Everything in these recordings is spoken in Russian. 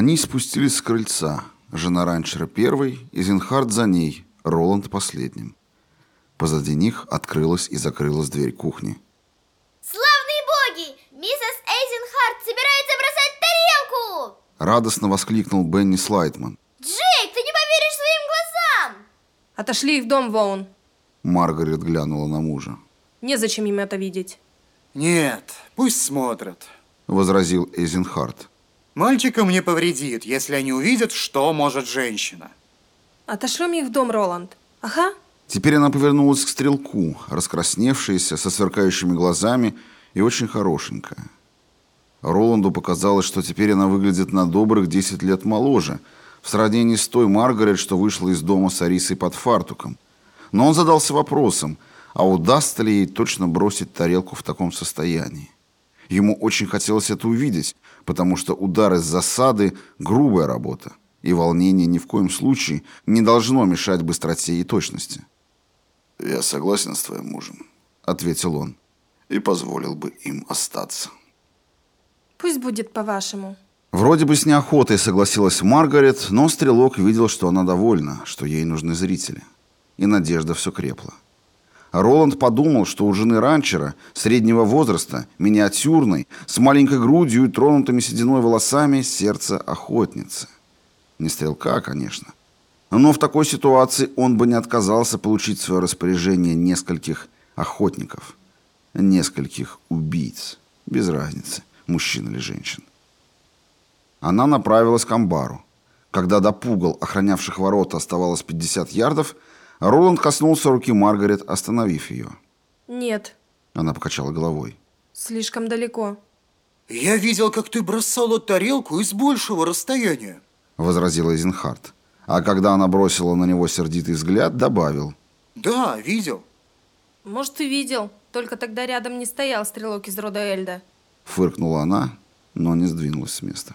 Они спустились с крыльца. Жена ранчера первой, Изенхард за ней, Роланд последним. Позади них открылась и закрылась дверь кухни. Славные боги! Миссис Эйзенхарт собирается бросать тарелку! Радостно воскликнул Бенни Слайтман. Джейк, ты не поверишь своим глазам! Отошли их в дом, Воун. Маргарет глянула на мужа. Незачем им это видеть. Нет, пусть смотрят. Возразил Эйзенхарт. Мальчикам не повредит, если они увидят, что может женщина. Отошлем их в дом, Роланд. Ага. Теперь она повернулась к стрелку, раскрасневшаяся, со сверкающими глазами и очень хорошенькая. Роланду показалось, что теперь она выглядит на добрых 10 лет моложе, в сравнении с той Маргарет, что вышла из дома с Арисой под фартуком. Но он задался вопросом, а удастся ли ей точно бросить тарелку в таком состоянии. Ему очень хотелось это увидеть, потому что удар из засады – грубая работа, и волнение ни в коем случае не должно мешать быстроте и точности. «Я согласен с твоим мужем», — ответил он, — «и позволил бы им остаться». Пусть будет по-вашему. Вроде бы с неохотой согласилась Маргарет, но Стрелок видел, что она довольна, что ей нужны зрители. И надежда все крепла. Роланд подумал, что у жены ранчера, среднего возраста, миниатюрной, с маленькой грудью и тронутыми сединой волосами, сердце охотницы. Не стрелка, конечно. Но в такой ситуации он бы не отказался получить в свое распоряжение нескольких охотников, нескольких убийц, без разницы, мужчин или женщин. Она направилась к амбару. Когда до пугал, охранявших ворота, оставалось 50 ярдов, Роланд коснулся руки Маргарет, остановив ее. Нет, Она покачала головой. слишком далеко. Я видел, как ты бросала тарелку из большего расстояния. Возразила Эйзенхарт. А когда она бросила на него сердитый взгляд, добавил. Да, видел. Может, ты видел, только тогда рядом не стоял стрелок из рода Эльда. Фыркнула она, но не сдвинулась с места.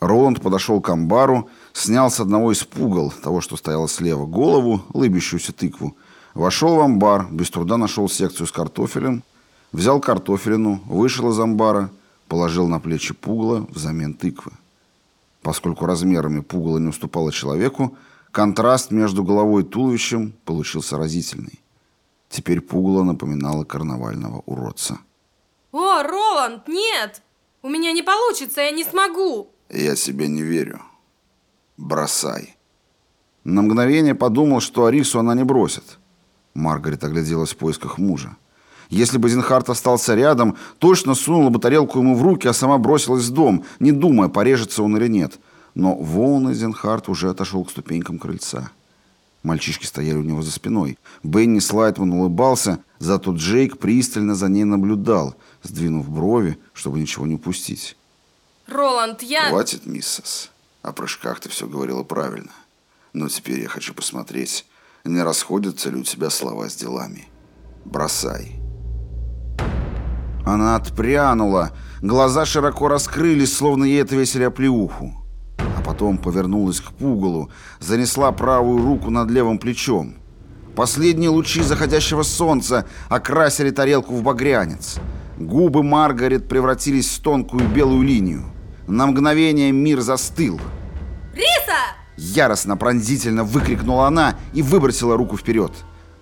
Роланд подошел к амбару, снял с одного из пугал, того, что стояло слева, голову, лыбящуюся тыкву, вошел в амбар, без труда нашел секцию с картофелем, взял картофелину, вышел из амбара, положил на плечи пугала взамен тыквы. Поскольку размерами пугало не уступало человеку, контраст между головой и туловищем получился разительный. Теперь пугало напоминало карнавального уродца. О, Роланд, нет! У меня не получится, я не смогу. «Я тебе не верю. Бросай». На мгновение подумал, что Арису она не бросит. Маргарет огляделась в поисках мужа. Если бы Зинхарт остался рядом, точно сунула бы тарелку ему в руки, а сама бросилась в дом, не думая, порежется он или нет. Но Воун и Зинхарт уже отошел к ступенькам крыльца. Мальчишки стояли у него за спиной. Бенни Слайтман улыбался, зато Джейк пристально за ней наблюдал, сдвинув брови, чтобы ничего не упустить. Роланд, я... Хватит, миссис. О прыжках ты все говорила правильно. Но теперь я хочу посмотреть, не расходятся ли у тебя слова с делами. Бросай. Она отпрянула. Глаза широко раскрылись, словно ей отвесили оплеуху. А потом повернулась к пугалу, занесла правую руку над левым плечом. Последние лучи заходящего солнца окрасили тарелку в багрянец. Губы Маргарет превратились в тонкую белую линию. На мгновение мир застыл. Риса! Яростно, пронзительно выкрикнула она и выбросила руку вперед.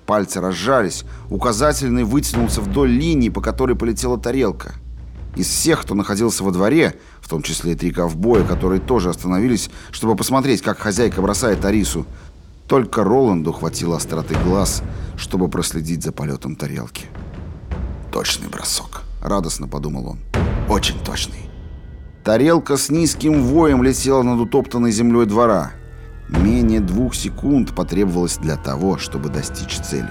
Пальцы разжались, указательный вытянулся вдоль линии, по которой полетела тарелка. Из всех, кто находился во дворе, в том числе и три ковбоя, которые тоже остановились, чтобы посмотреть, как хозяйка бросает Арису, только Роланду хватило остроты глаз, чтобы проследить за полетом тарелки. «Точный бросок», — радостно подумал он. «Очень точный». Тарелка с низким воем летела над утоптанной землей двора. Менее двух секунд потребовалось для того, чтобы достичь цели.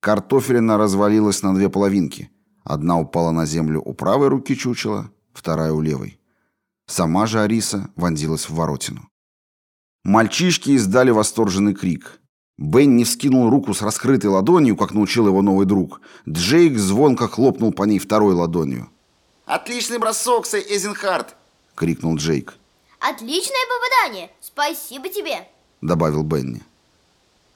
Картофелина развалилась на две половинки. Одна упала на землю у правой руки чучела, вторая у левой. Сама же Ариса вонзилась в воротину. Мальчишки издали восторженный крик. Бенни вскинул руку с раскрытой ладонью, как научил его новый друг. Джейк звонко хлопнул по ней второй ладонью. «Отличный бросок, Сэй Эзенхарт!» — крикнул Джейк. Отличное попадание! Спасибо тебе! добавил Бенни.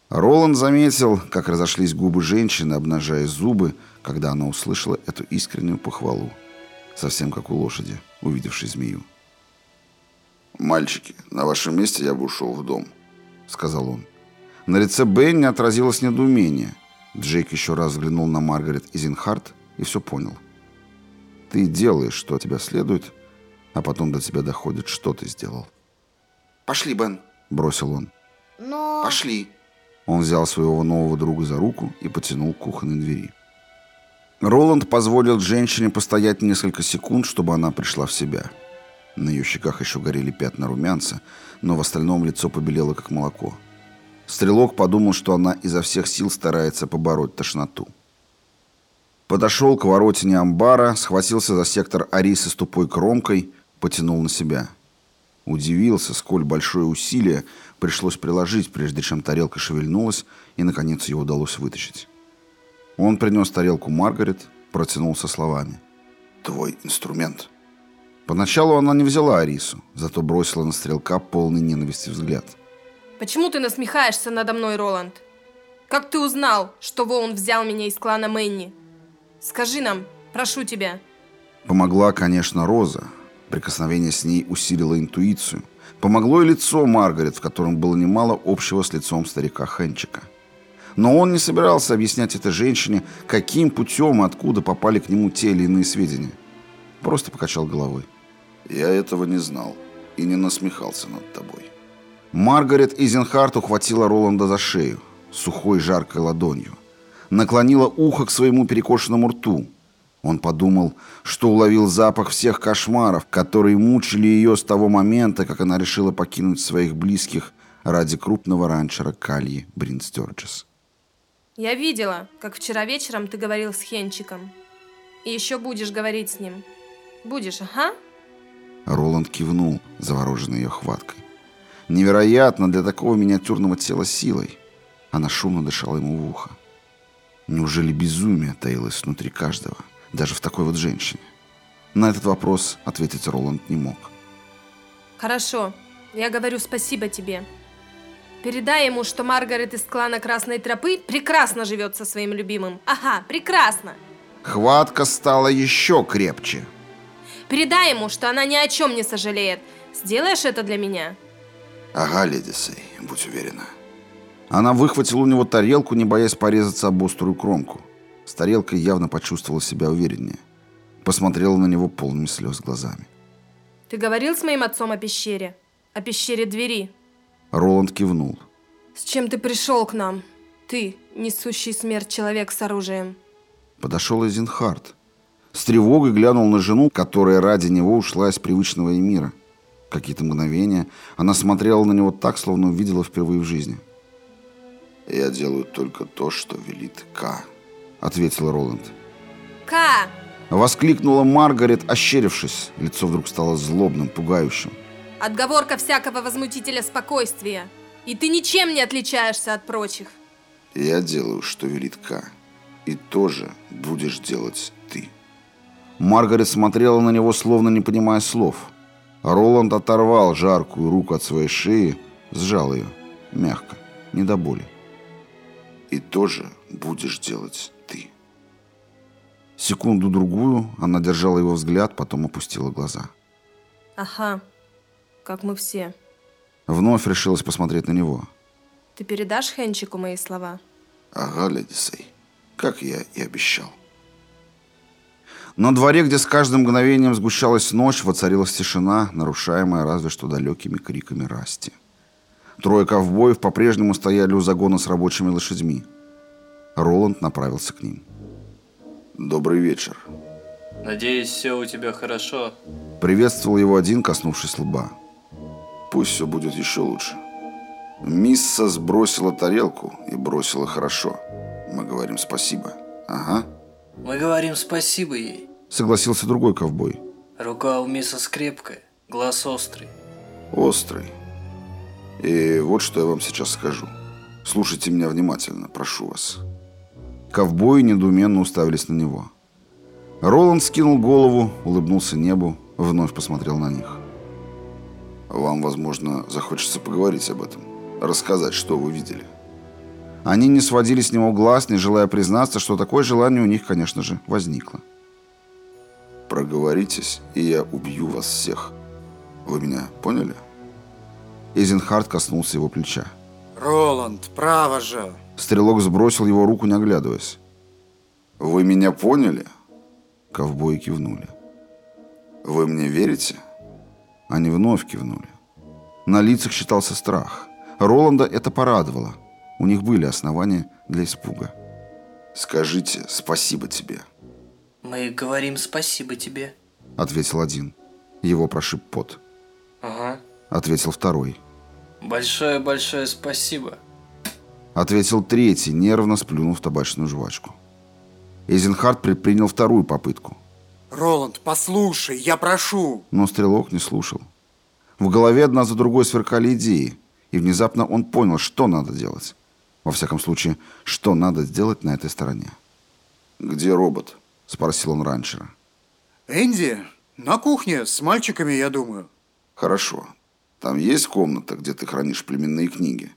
Роланд заметил, как разошлись губы женщины, обнажая зубы, когда она услышала эту искреннюю похвалу. совсем как у лошади, увидевшей змею. «Мальчики, на вашем месте я бы ушел в дом», — сказал он. На лице Бенни отразилось недоумение. Джейк еще раз взглянул на Маргарет и Зинхарт и все понял. Ты делаешь, что от тебя следует, а потом до тебя доходит, что ты сделал. «Пошли, Бен», — бросил он. Но... «Пошли». Он взял своего нового друга за руку и потянул к кухонной двери. Роланд позволил женщине постоять несколько секунд, чтобы она пришла в себя. На ее щеках еще горели пятна румянца, но в остальном лицо побелело, как молоко. Стрелок подумал, что она изо всех сил старается побороть тошноту. Подошел к воротине амбара, схватился за сектор Арисы с тупой кромкой, потянул на себя. Удивился, сколь большое усилие пришлось приложить, прежде чем тарелка шевельнулась, и, наконец, ее удалось вытащить. Он принес тарелку Маргарет, протянул со словами. «Твой инструмент». Поначалу она не взяла Арису, зато бросила на стрелка полный ненависти взгляд. Почему ты насмехаешься надо мной, Роланд? Как ты узнал, что Воун взял меня из клана Мэнни? Скажи нам, прошу тебя. Помогла, конечно, Роза. Прикосновение с ней усилило интуицию. Помогло и лицо Маргарет, в котором было немало общего с лицом старика Хенчика. Но он не собирался объяснять этой женщине, каким путем и откуда попали к нему те или иные сведения. Просто покачал головой. «Я этого не знал и не насмехался над тобой». Маргарет Изенхарт ухватила Роланда за шею, сухой жаркой ладонью. Наклонила ухо к своему перекошенному рту. Он подумал, что уловил запах всех кошмаров, которые мучили ее с того момента, как она решила покинуть своих близких ради крупного ранчера Кальи Бринстерджес. Я видела, как вчера вечером ты говорил с Хенчиком. И еще будешь говорить с ним. Будешь, ага? Роланд кивнул, завороженный ее хваткой. Невероятно для такого миниатюрного тела силой. Она шумно дышала ему в ухо. Неужели безумие таилось внутри каждого, даже в такой вот женщине? На этот вопрос ответить Роланд не мог. Хорошо, я говорю спасибо тебе. Передай ему, что Маргарет из клана Красной Тропы прекрасно живет со своим любимым. Ага, прекрасно. Хватка стала еще крепче. Передай ему, что она ни о чем не сожалеет. Сделаешь это для меня? Ага, леди Сей, будь уверена. Она выхватила у него тарелку, не боясь порезаться об острую кромку. С тарелкой явно почувствовала себя увереннее. Посмотрела на него полными слез глазами. Ты говорил с моим отцом о пещере? О пещере двери? Роланд кивнул. С чем ты пришел к нам? Ты, несущий смерть человек с оружием. Подошел Эйзенхарт. С тревогой глянул на жену, которая ради него ушла из привычного мира. Какие-то мгновения она смотрела на него так, словно увидела впервые в жизни. «Я делаю только то, что велит К», — ответил Роланд. «К!» — воскликнула Маргарет, ощерившись. Лицо вдруг стало злобным, пугающим. Отговорка всякого возмутителя спокойствия. И ты ничем не отличаешься от прочих. «Я делаю, что велит К, и тоже будешь делать ты». Маргарет смотрела на него, словно не понимая слов. Роланд оторвал жаркую руку от своей шеи, сжал ее, мягко, не до боли. «И тоже будешь делать ты». Секунду-другую она держала его взгляд, потом опустила глаза. Ага, как мы все. Вновь решилась посмотреть на него. Ты передашь Хенчику мои слова? Ага, леди Сей, как я и обещал. На дворе, где с каждым мгновением сгущалась ночь, воцарилась тишина, нарушаемая разве что далекими криками Расти. Трое ковбоев по-прежнему стояли у загона с рабочими лошадьми. Роланд направился к ним. «Добрый вечер». Надеюсь, все у тебя хорошо. Приветствовал его один, коснувшись лба. Пусть все будет еще лучше. Мисса сбросила тарелку и бросила хорошо. Мы говорим спасибо. Ага. Мы говорим спасибо ей. Согласился другой ковбой. Рука у миссис крепкая, глаз острый. Острый. И вот что я вам сейчас скажу. Слушайте меня внимательно, прошу вас. Ковбои недоуменно уставились на него. Роланд скинул голову, улыбнулся небу, вновь посмотрел на них. Вам, возможно, захочется поговорить об этом. Рассказать, что вы видели. Они не сводили с него глаз, не желая признаться, что такое желание у них, конечно же, возникло. Проговоритесь, и я убью вас всех. Вы меня поняли? Эйзенхард коснулся его плеча. Роланд, право же. Стрелок сбросил его руку, не оглядываясь. Вы меня поняли? Ковбои кивнули. Вы мне верите? Они вновь кивнули. На лицах читался страх. Роланда это порадовало. У них были основания для испуга. Скажите спасибо тебе. Мы говорим спасибо тебе. Ответил один. Его прошиб пот. Ага. Ответил второй. Большое-большое спасибо. Ответил третий, нервно сплюнув табачную жвачку. Эйзенхард предпринял вторую попытку. Роланд, послушай, я прошу. Но стрелок не слушал. В голове одна за другой сверкали идеи, и внезапно он понял, что надо делать. Во всяком случае, что надо сделать на этой стороне. Где робот? Спросил он ранчера. Энди, на кухне с мальчиками, я думаю. Хорошо. Там есть комната, где ты хранишь племенные книги?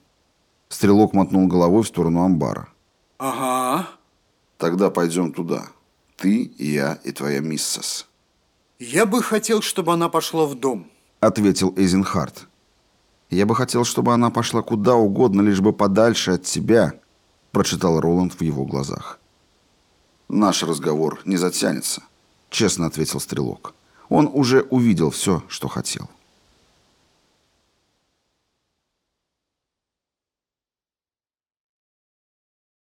Стрелок мотнул головой в сторону амбара. Ага. Тогда пойдем туда. Ты, я и твоя миссис. Я бы хотел, чтобы она пошла в дом. Ответил Эйзенхард. Я бы хотел, чтобы она пошла куда угодно, лишь бы подальше от тебя, прочитал Роланд в его глазах. Наш разговор не затянется, честно ответил стрелок. Он уже увидел все, что хотел.